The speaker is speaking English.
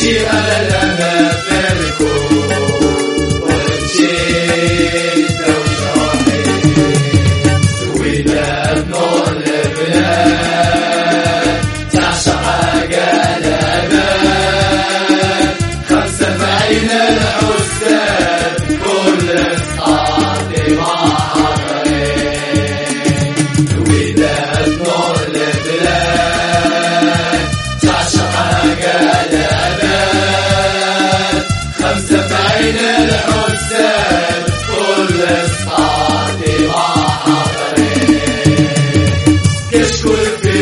شي انا ما